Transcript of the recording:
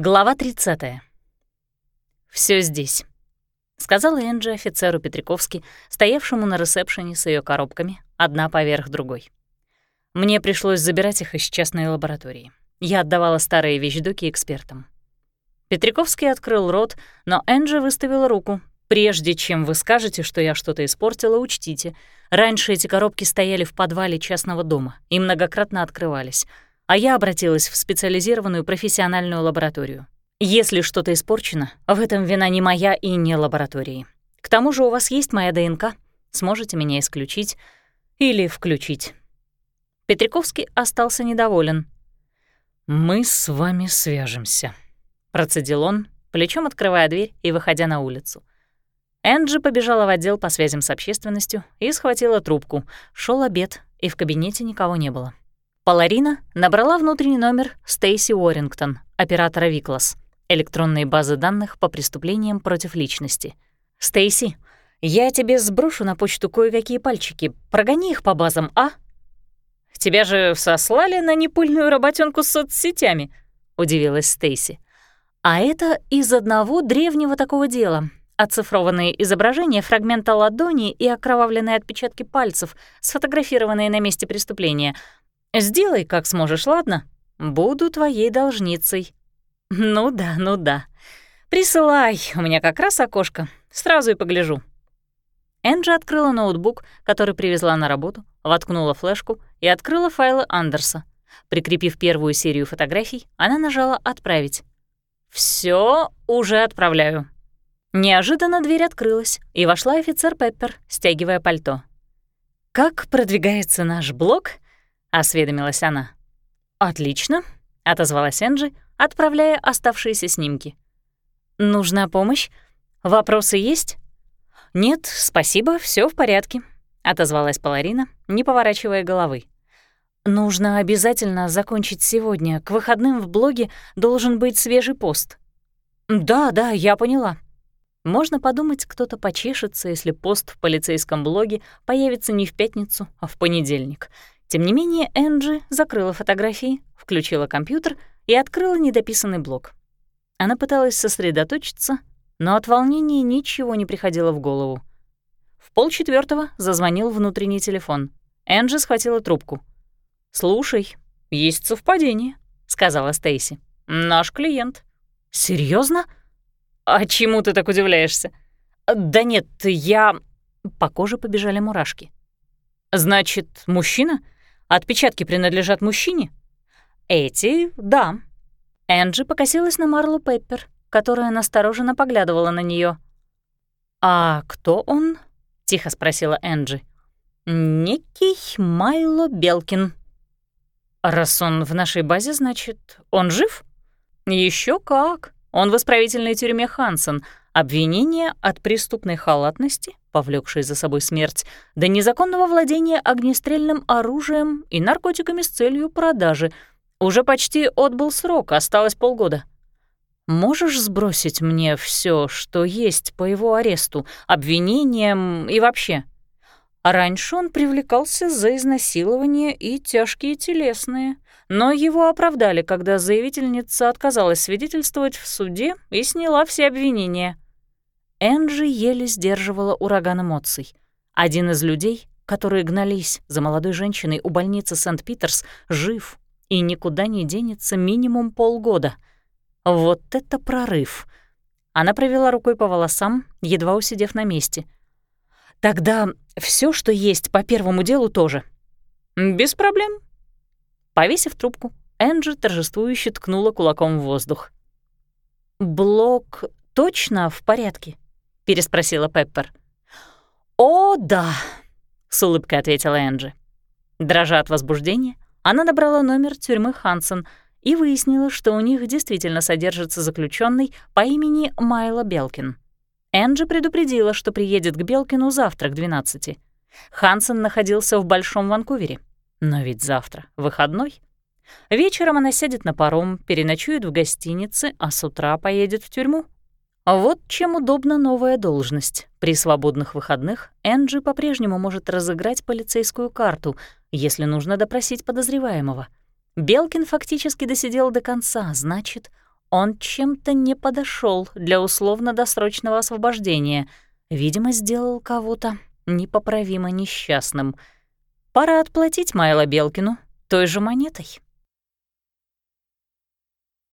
Глава 30. Все здесь», — сказала Энджи офицеру Петриковски, стоявшему на ресепшене с ее коробками, одна поверх другой. Мне пришлось забирать их из частной лаборатории. Я отдавала старые вещдоки экспертам. Петриковский открыл рот, но Энджи выставила руку. «Прежде чем вы скажете, что я что-то испортила, учтите. Раньше эти коробки стояли в подвале частного дома и многократно открывались а я обратилась в специализированную профессиональную лабораторию. Если что-то испорчено, в этом вина не моя и не лаборатории. К тому же у вас есть моя ДНК, сможете меня исключить или включить. Петриковский остался недоволен. «Мы с вами свяжемся», — процедил он, плечом открывая дверь и выходя на улицу. Энджи побежала в отдел по связям с общественностью и схватила трубку. Шел обед, и в кабинете никого не было. Паларина набрала внутренний номер Стейси Уоррингтон, оператора Виклас, электронные базы данных по преступлениям против личности. «Стейси, я тебе сброшу на почту кое-какие пальчики. Прогони их по базам, а?» «Тебя же сослали на непыльную работенку с соцсетями», — удивилась Стейси. «А это из одного древнего такого дела. Оцифрованные изображения фрагмента ладони и окровавленные отпечатки пальцев, сфотографированные на месте преступления — Сделай, как сможешь, ладно? Буду твоей должницей. Ну да, ну да. Присылай, у меня как раз окошко. Сразу и погляжу. Энджи открыла ноутбук, который привезла на работу, воткнула флешку и открыла файлы Андерса. Прикрепив первую серию фотографий, она нажала «Отправить». Все уже отправляю». Неожиданно дверь открылась, и вошла офицер Пеппер, стягивая пальто. «Как продвигается наш блог?» — осведомилась она. «Отлично», — отозвалась Энджи, отправляя оставшиеся снимки. «Нужна помощь? Вопросы есть?» «Нет, спасибо, все в порядке», — отозвалась Паларина, не поворачивая головы. «Нужно обязательно закончить сегодня. К выходным в блоге должен быть свежий пост». «Да, да, я поняла». Можно подумать, кто-то почешется, если пост в полицейском блоге появится не в пятницу, а в понедельник — тем не менее, Энджи закрыла фотографии, включила компьютер и открыла недописанный блок. Она пыталась сосредоточиться, но от волнения ничего не приходило в голову. В полчетвертого зазвонил внутренний телефон. Энджи схватила трубку. «Слушай, есть совпадение», — сказала Стейси. «Наш клиент». Серьезно? А чему ты так удивляешься?» «Да нет, я...» По коже побежали мурашки. «Значит, мужчина?» Отпечатки принадлежат мужчине? Эти — да. Энджи покосилась на Марлу Пеппер, которая настороженно поглядывала на нее. «А кто он?» — тихо спросила Энджи. «Некий Майло Белкин». «Раз он в нашей базе, значит, он жив?» Еще как. Он в исправительной тюрьме Хансен, Обвинение от преступной халатности, повлекшей за собой смерть, до незаконного владения огнестрельным оружием и наркотиками с целью продажи. Уже почти отбыл срок, осталось полгода. Можешь сбросить мне все, что есть по его аресту, обвинениям и вообще? Раньше он привлекался за изнасилование и тяжкие телесные, но его оправдали, когда заявительница отказалась свидетельствовать в суде и сняла все обвинения. Энджи еле сдерживала ураган эмоций. Один из людей, которые гнались за молодой женщиной у больницы Сент-Питерс, жив и никуда не денется минимум полгода. Вот это прорыв! Она провела рукой по волосам, едва усидев на месте. «Тогда все, что есть по первому делу, тоже». «Без проблем». Повесив трубку, Энджи торжествующе ткнула кулаком в воздух. «Блок точно в порядке?» Переспросила Пеппер. «О, да!» — с улыбкой ответила Энджи. Дрожа от возбуждения, она набрала номер тюрьмы Хансен и выяснила, что у них действительно содержится заключенный по имени Майло Белкин. Энджи предупредила, что приедет к Белкину завтра к 12. Хансен находился в Большом Ванкувере. Но ведь завтра выходной. Вечером она сядет на паром, переночует в гостинице, а с утра поедет в тюрьму. Вот чем удобна новая должность. При свободных выходных Энджи по-прежнему может разыграть полицейскую карту, если нужно допросить подозреваемого. Белкин фактически досидел до конца, значит, Он чем-то не подошел для условно-досрочного освобождения. Видимо, сделал кого-то непоправимо несчастным. Пора отплатить Майло Белкину той же монетой.